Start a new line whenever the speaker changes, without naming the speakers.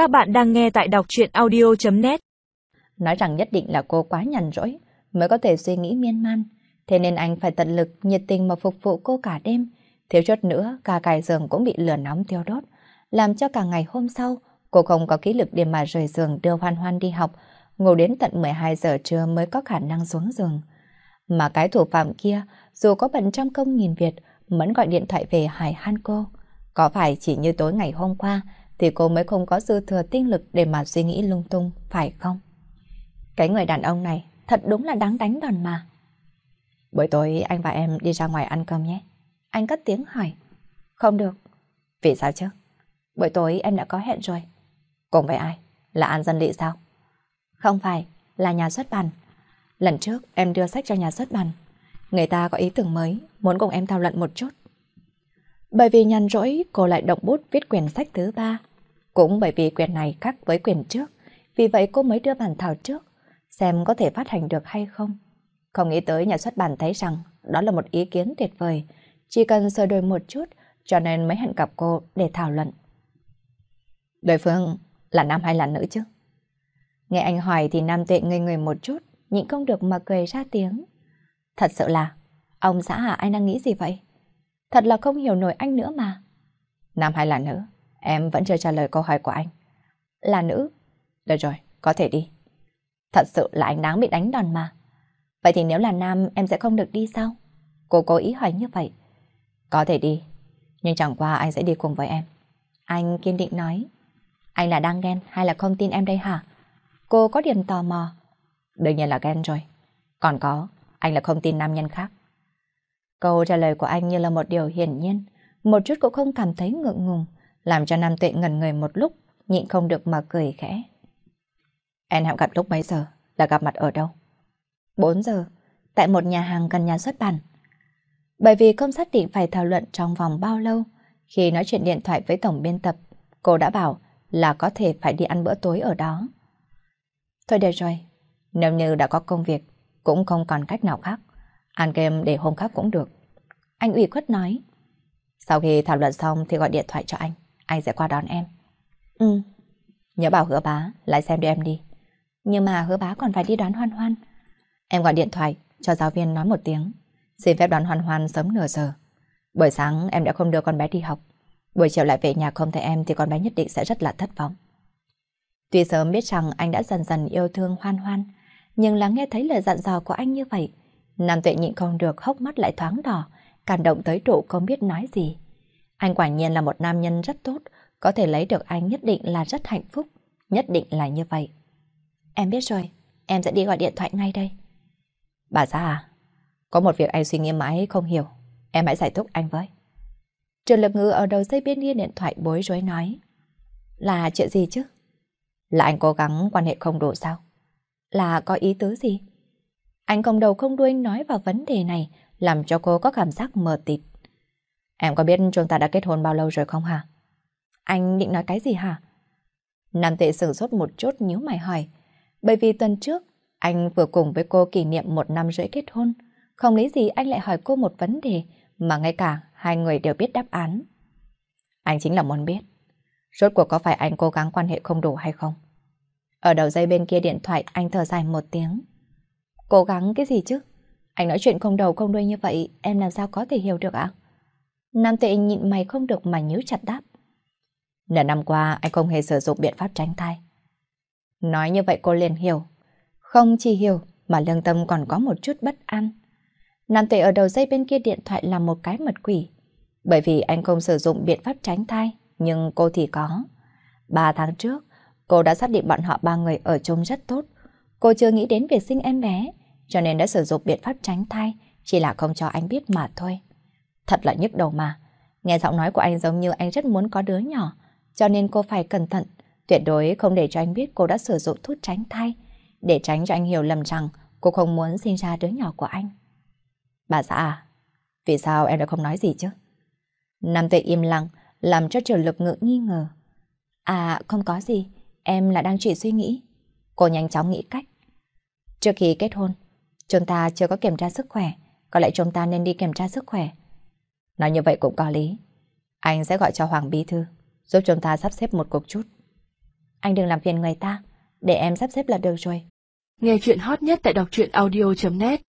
Các bạn đang nghe tại đọc truyện audio.net
Nói rằng nhất định là cô quá nhằn rỗi mới có thể suy nghĩ miên man. Thế nên anh phải tận lực nhiệt tình mà phục vụ cô cả đêm. Thiếu chút nữa, cả cài giường cũng bị lửa nóng thiêu đốt. Làm cho cả ngày hôm sau, cô không có ký lực để mà rời giường đưa Hoan Hoan đi học. Ngủ đến tận 12 giờ trưa mới có khả năng xuống giường. Mà cái thủ phạm kia, dù có bận trăm công nghìn việc, vẫn gọi điện thoại về hải han cô. Có phải chỉ như tối ngày hôm qua, thì cô mới không có dư thừa tinh lực để mà suy nghĩ lung tung, phải không? Cái người đàn ông này thật đúng là đáng đánh đòn mà. Buổi tối anh và em đi ra ngoài ăn cơm nhé. Anh cất tiếng hỏi. Không được. Vì sao chứ? Buổi tối em đã có hẹn rồi. Cùng với ai? Là An Dân Lị sao? Không phải, là nhà xuất bản. Lần trước em đưa sách cho nhà xuất bản. Người ta có ý tưởng mới, muốn cùng em thảo luận một chút. Bởi vì nhàn rỗi, cô lại động bút viết quyển sách thứ ba. Cũng bởi vì quyền này khác với quyền trước, vì vậy cô mới đưa bản thảo trước, xem có thể phát hành được hay không. Không nghĩ tới nhà xuất bản thấy rằng đó là một ý kiến tuyệt vời, chỉ cần sửa đổi một chút, cho nên mới hẹn gặp cô để thảo luận. Đối phương là nam hay là nữ chứ? Nghe anh hỏi thì nam tệ ngây người một chút, nhịn không được mà cười ra tiếng. Thật sự là, ông xã hả anh đang nghĩ gì vậy? Thật là không hiểu nổi anh nữa mà. Nam hay là nữ? Em vẫn chưa trả lời câu hỏi của anh. Là nữ. Được rồi, có thể đi. Thật sự là anh đáng bị đánh đòn mà. Vậy thì nếu là nam em sẽ không được đi sao? Cô cố ý hỏi như vậy. Có thể đi, nhưng chẳng qua anh sẽ đi cùng với em. Anh kiên định nói. Anh là đang ghen hay là không tin em đây hả? Cô có điểm tò mò. Đương nhiên là ghen rồi. Còn có, anh là không tin nam nhân khác. Câu trả lời của anh như là một điều hiển nhiên, một chút cũng không cảm thấy ngượng ngùng, làm cho Nam Tuệ ngẩn người một lúc, nhịn không được mà cười khẽ. Em hẹn gặp lúc mấy giờ, là gặp mặt ở đâu? 4 giờ, tại một nhà hàng gần nhà xuất bản. Bởi vì không xác định phải thảo luận trong vòng bao lâu, khi nói chuyện điện thoại với tổng biên tập, cô đã bảo là có thể phải đi ăn bữa tối ở đó. Thôi được rồi, nếu như đã có công việc, cũng không còn cách nào khác. Ăn kem để hôm khác cũng được. Anh ủy khuất nói. Sau khi thảo luận xong thì gọi điện thoại cho anh. Anh sẽ qua đón em. Ừ. Nhớ bảo hứa bá lại xem đưa em đi. Nhưng mà hứa bá còn phải đi đón hoan hoan. Em gọi điện thoại cho giáo viên nói một tiếng. Xin phép đón hoan hoan sớm nửa giờ. Buổi sáng em đã không đưa con bé đi học. Buổi chiều lại về nhà không thấy em thì con bé nhất định sẽ rất là thất vọng. Tuy sớm biết rằng anh đã dần dần yêu thương hoan hoan, nhưng là nghe thấy lời dặn dò của anh như vậy, Nam tuệ nhịn không được hốc mắt lại thoáng đỏ, cảm động tới độ không biết nói gì. Anh quả nhiên là một nam nhân rất tốt, có thể lấy được anh nhất định là rất hạnh phúc, nhất định là như vậy. Em biết rồi, em sẽ đi gọi điện thoại ngay đây. Bà xã à, có một việc anh suy nghĩ mãi không hiểu, em hãy giải thích anh với. Trường lực ngữ ở đầu dây bên kia điện thoại bối rối nói. Là chuyện gì chứ? Là anh cố gắng quan hệ không đủ sao? Là có ý tứ gì? Anh không đầu không đuôi nói vào vấn đề này, làm cho cô có cảm giác mờ tịt. Em có biết chúng ta đã kết hôn bao lâu rồi không hả? Anh định nói cái gì hả? Nam tệ sửng sốt một chút nhíu mày hỏi. Bởi vì tuần trước, anh vừa cùng với cô kỷ niệm một năm rưỡi kết hôn. Không lý gì anh lại hỏi cô một vấn đề mà ngay cả hai người đều biết đáp án. Anh chính là muốn biết. Rốt cuộc có phải anh cố gắng quan hệ không đủ hay không? Ở đầu dây bên kia điện thoại anh thở dài một tiếng. Cố gắng cái gì chứ? Anh nói chuyện không đầu không đuôi như vậy, em làm sao có thể hiểu được ạ? Nam tệ nhịn mày không được mà nhíu chặt đáp. Nửa năm qua anh không hề sử dụng biện pháp tránh thai. Nói như vậy cô liền hiểu. Không chỉ hiểu mà lương tâm còn có một chút bất an. Nam tệ ở đầu dây bên kia điện thoại là một cái mật quỷ. Bởi vì anh không sử dụng biện pháp tránh thai, nhưng cô thì có. Ba tháng trước, cô đã xác định bọn họ ba người ở chung rất tốt. Cô chưa nghĩ đến việc sinh em bé, cho nên đã sử dụng biện pháp tránh thai, chỉ là không cho anh biết mà thôi. Thật là nhức đầu mà. Nghe giọng nói của anh giống như anh rất muốn có đứa nhỏ, cho nên cô phải cẩn thận, tuyệt đối không để cho anh biết cô đã sử dụng thuốc tránh thai, để tránh cho anh hiểu lầm rằng cô không muốn sinh ra đứa nhỏ của anh. Bà xã à, vì sao em đã không nói gì chứ? Nam tuệ im lặng, làm cho trường lực ngự nghi ngờ. À, không có gì, em là đang chỉ suy nghĩ. Cô nhanh chóng nghĩ cách. Trước khi kết hôn, Chúng ta chưa có kiểm tra sức khỏe, có lẽ chúng ta nên đi kiểm tra sức khỏe. Nói như vậy cũng có lý. Anh sẽ gọi cho Hoàng Bí Thư, giúp chúng ta sắp xếp một cuộc chút. Anh đừng làm phiền người ta, để em sắp xếp là được rồi.
Nghe chuyện hot nhất tại đọc truyện audio.net